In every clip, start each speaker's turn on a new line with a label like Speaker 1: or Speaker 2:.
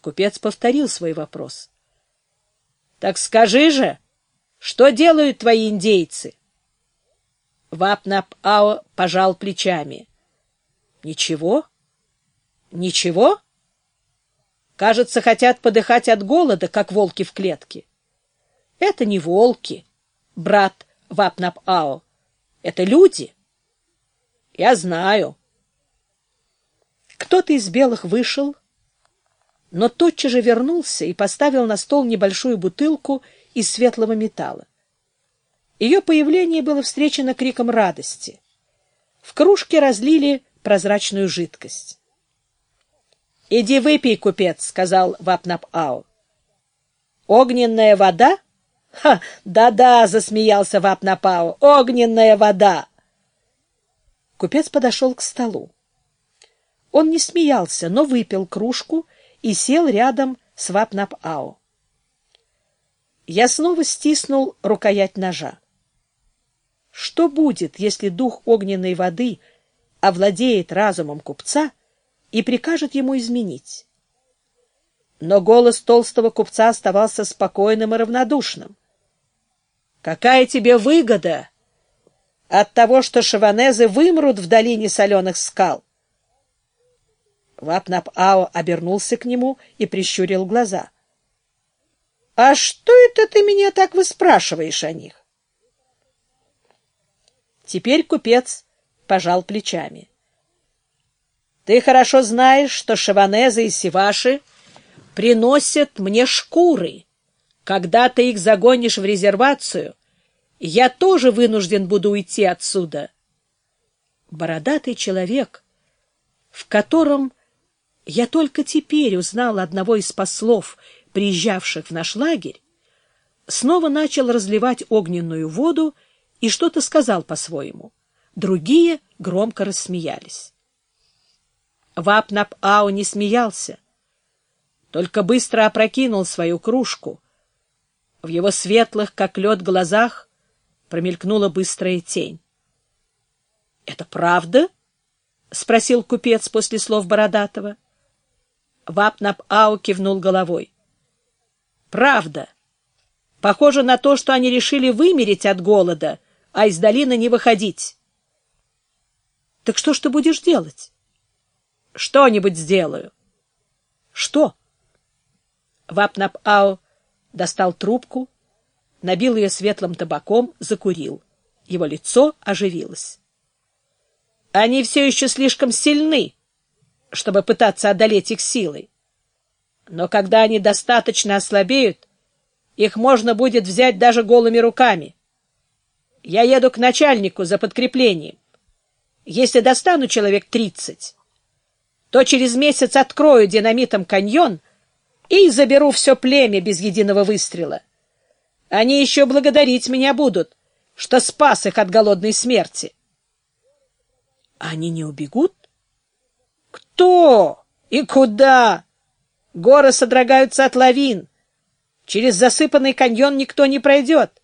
Speaker 1: Купец повторил свой вопрос. — Так скажи же, что делают твои индейцы? Вапнап-Ао пожал плечами. — Ничего? Ничего? Кажется, хотят подыхать от голода, как волки в клетке. — Это не волки, брат Вапнап-Ао. Это люди. — Я знаю. Кто-то из белых вышел, но тотчас же вернулся и поставил на стол небольшую бутылку из светлого металла. Ее появление было встречено криком радости. В кружке разлили прозрачную жидкость. — Иди выпей, купец, — сказал Вапнап-Ау. — Огненная вода? — Ха, да-да, — засмеялся Вапнапау, — огненная вода. Купец подошел к столу. Он не смеялся, но выпил кружку и сел рядом с Вапнап-Ау. Я снова стиснул рукоять ножа. Что будет, если дух огненной воды овладеет разумом купца и прикажет ему изменить? Но голос толстого купца оставался спокойным и равнодушным. «Какая тебе выгода от того, что шаванезы вымрут в долине соленых скал?» Вапнап-Ао обернулся к нему и прищурил глаза. — А что это ты меня так выспрашиваешь о них? Теперь купец пожал плечами. — Ты хорошо знаешь, что шаванезы и сиваши приносят мне шкуры. Когда ты их загонишь в резервацию, я тоже вынужден буду уйти отсюда. Бородатый человек, в котором я только теперь узнал одного из послов, приезжавших в наш лагерь, снова начал разливать огненную воду и что-то сказал по-своему. Другие громко рассмеялись. Вапнап-Ау не смеялся, только быстро опрокинул свою кружку. В его светлых, как лед, глазах промелькнула быстрая тень. — Это правда? — спросил купец после слов Бородатого. Вапнап-Ау кивнул головой. «Правда. Похоже на то, что они решили вымереть от голода, а из долины не выходить». «Так что ж ты будешь делать?» «Что-нибудь сделаю». «Что?» Вапнап-Ау достал трубку, набил ее светлым табаком, закурил. Его лицо оживилось. «Они все еще слишком сильны», чтобы пытаться одолеть их силой. Но когда они достаточно ослабеют, их можно будет взять даже голыми руками. Я еду к начальнику за подкреплением. Если достану человек тридцать, то через месяц открою динамитом каньон и заберу все племя без единого выстрела. Они еще благодарить меня будут, что спас их от голодной смерти. Они не убегут? Кто и куда? Горы содрогаются от лавин. Через засыпанный каньон никто не пройдет.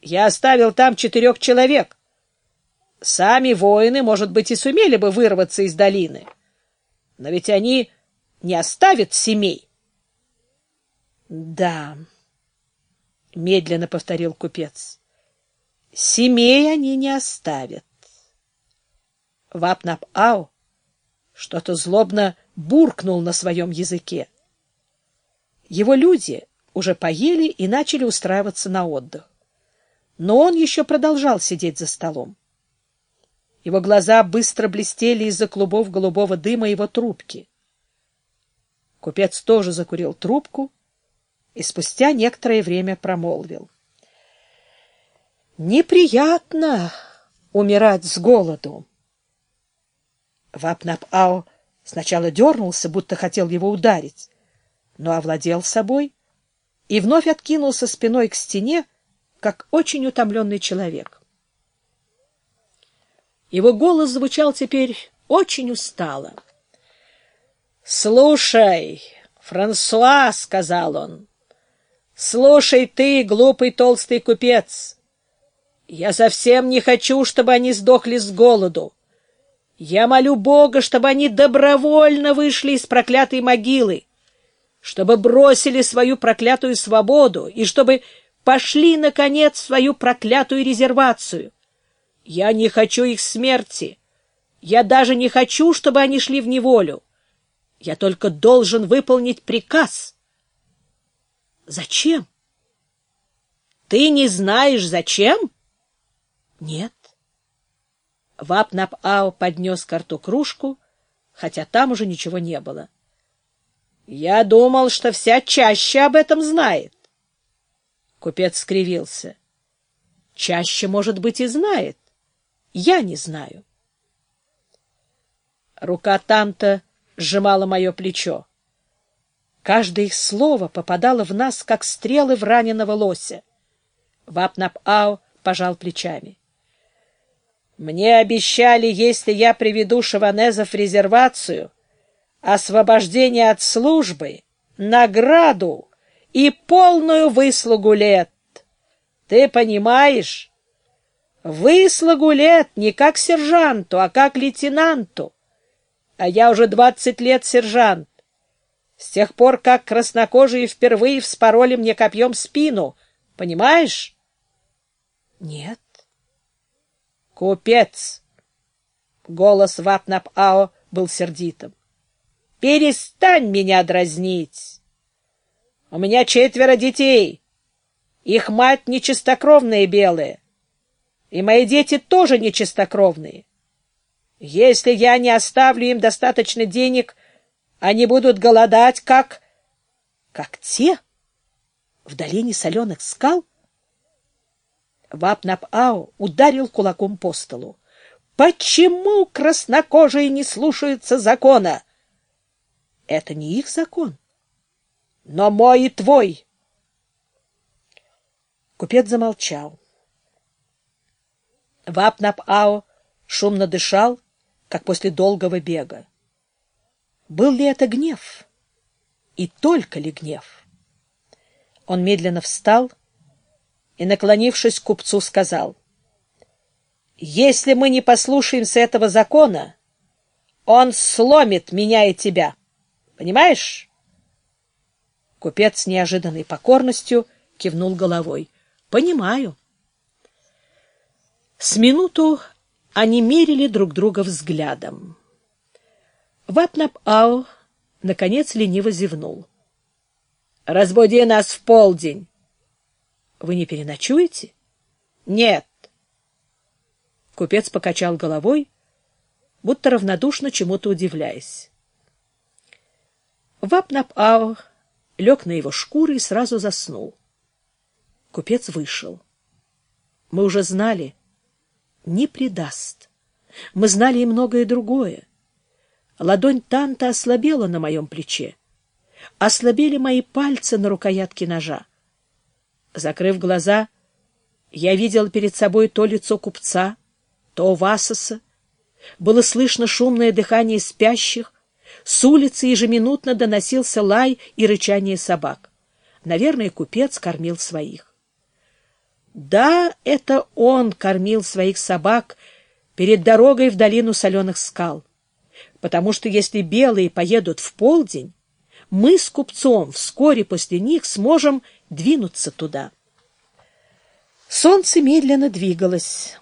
Speaker 1: Я оставил там четырех человек. Сами воины, может быть, и сумели бы вырваться из долины. Но ведь они не оставят семей. — Да, — медленно повторил купец, — семей они не оставят. Вапнап-Ау что-то злобно буркнул на своем языке. Его люди уже поели и начали устраиваться на отдых. Но он еще продолжал сидеть за столом. Его глаза быстро блестели из-за клубов голубого дыма его трубки. Купец тоже закурил трубку и спустя некоторое время промолвил. «Неприятно умирать с голоду». Вапнап-Ау сначала дернулся, будто хотел его ударить, но овладел собой и вновь откинулся спиной к стене, как очень утомленный человек. Его голос звучал теперь очень устало. — Слушай, Франсуа, — сказал он, — слушай ты, глупый толстый купец, я совсем не хочу, чтобы они сдохли с голоду. Я молю Бога, чтобы они добровольно вышли из проклятой могилы. чтобы бросили свою проклятую свободу и чтобы пошли, наконец, в свою проклятую резервацию. Я не хочу их смерти. Я даже не хочу, чтобы они шли в неволю. Я только должен выполнить приказ. Зачем? Ты не знаешь, зачем? Нет. Вапнап-Ау поднес к рту кружку, хотя там уже ничего не было. Я думал, что вся чаще об этом знает. Купец скривился. Чаще, может быть, и знает. Я не знаю. Рука Танта сжимала мое плечо. Каждое их слово попадало в нас, как стрелы в раненого лося. Вапнап-Ау пожал плечами. Мне обещали, если я приведу Шаванеза в резервацию, освобождение от службы, награду и полную выслугу лет. Ты понимаешь? Выслугу лет не как сержанту, а как лейтенанту. А я уже двадцать лет сержант. С тех пор, как краснокожие впервые вспороли мне копьем спину. Понимаешь? Нет. Купец! Голос Вапнап-Ао был сердитым. Перестань меня дразнить! У меня четверо детей. Их мать нечистокровные белые. И мои дети тоже нечистокровные. Если я не оставлю им достаточно денег, они будут голодать, как... как те в долине соленых скал? Вапнап-Ау ударил кулаком по столу. Почему краснокожие не слушаются закона? Это не их закон, но мой и твой. Купец замолчал. Вапнап-Ао шумно дышал, как после долгого бега. Был ли это гнев? И только ли гнев? Он медленно встал и, наклонившись к купцу, сказал, «Если мы не послушаемся этого закона, он сломит меня и тебя. Понимаешь?» Купец с неожиданной покорностью кивнул головой. «Понимаю». С минуту они мерили друг друга взглядом. Вапнап-Ау, наконец, лениво зевнул. — Разбуди нас в полдень. — Вы не переночуете? — Нет. Купец покачал головой, будто равнодушно чему-то удивляясь. Вапнап-Ау лег на его шкуры и сразу заснул. Купец вышел. Мы уже знали, не предаст. Мы знали и многое другое. Ладонь Танта ослабела на моем плече. Ослабели мои пальцы на рукоятке ножа. Закрыв глаза, я видел перед собой то лицо купца, то Васоса. Было слышно шумное дыхание спящих. С улицы ежеминутно доносился лай и рычание собак. Наверное, купец кормил своих. Да, это он кормил своих собак перед дорогой в долину соленых скал потому что если белые поедут в полдень, мы с купцом вскоре после них сможем двинуться туда. Солнце медленно двигалось.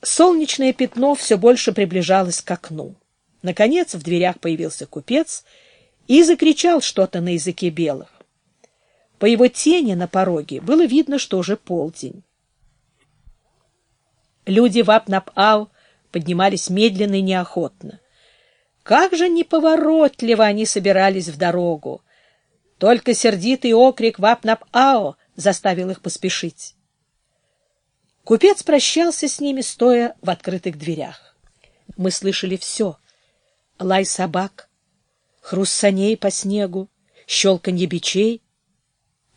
Speaker 1: Солнечное пятно все больше приближалось к окну. Наконец в дверях появился купец и закричал что-то на языке белых. По его тени на пороге было видно, что уже полдень. Люди в Апнап-Ау поднимались медленно и неохотно. Как же неповоротливо они собирались в дорогу! Только сердитый окрик «Вапнап-Ао» заставил их поспешить. Купец прощался с ними, стоя в открытых дверях. Мы слышали все — лай собак, хруст саней по снегу, щелканье бичей.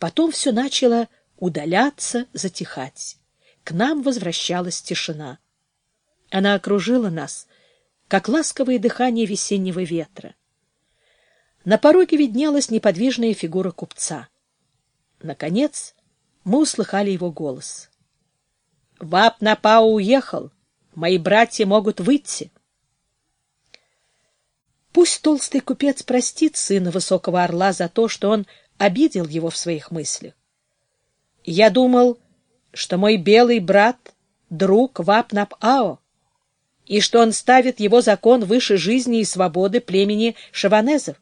Speaker 1: Потом все начало удаляться, затихать. К нам возвращалась тишина. Она окружила нас — как ласковое дыхание весеннего ветра. На пороге виднелась неподвижная фигура купца. Наконец мы услыхали его голос. — Вап Напау уехал. Мои братья могут выйти. Пусть толстый купец простит сына высокого орла за то, что он обидел его в своих мыслях. Я думал, что мой белый брат — друг Вапнап-Ао, и что он ставит его закон выше жизни и свободы племени шаванезов.